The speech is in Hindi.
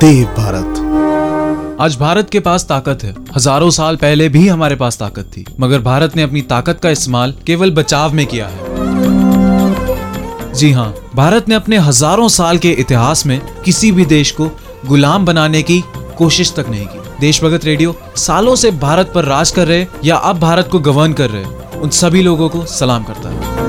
देव भारत। आज भारत के पास ताकत है। हज़ारों साल पहले भी हमारे पास ताकत थी, मगर भारत ने अपनी ताकत का इस्तेमाल केवल बचाव में किया है। जी हाँ भारत ने अपने हज़ारों साल के इतिहास में किसी भी देश को गुलाम बनाने की कोशिश तक नहीं की। देशभगत रेडियो सालों से भारत पर राज कर रहे या अब भारत को गवर्न कर रहे, उन सभी लोगों को सलाम करता है।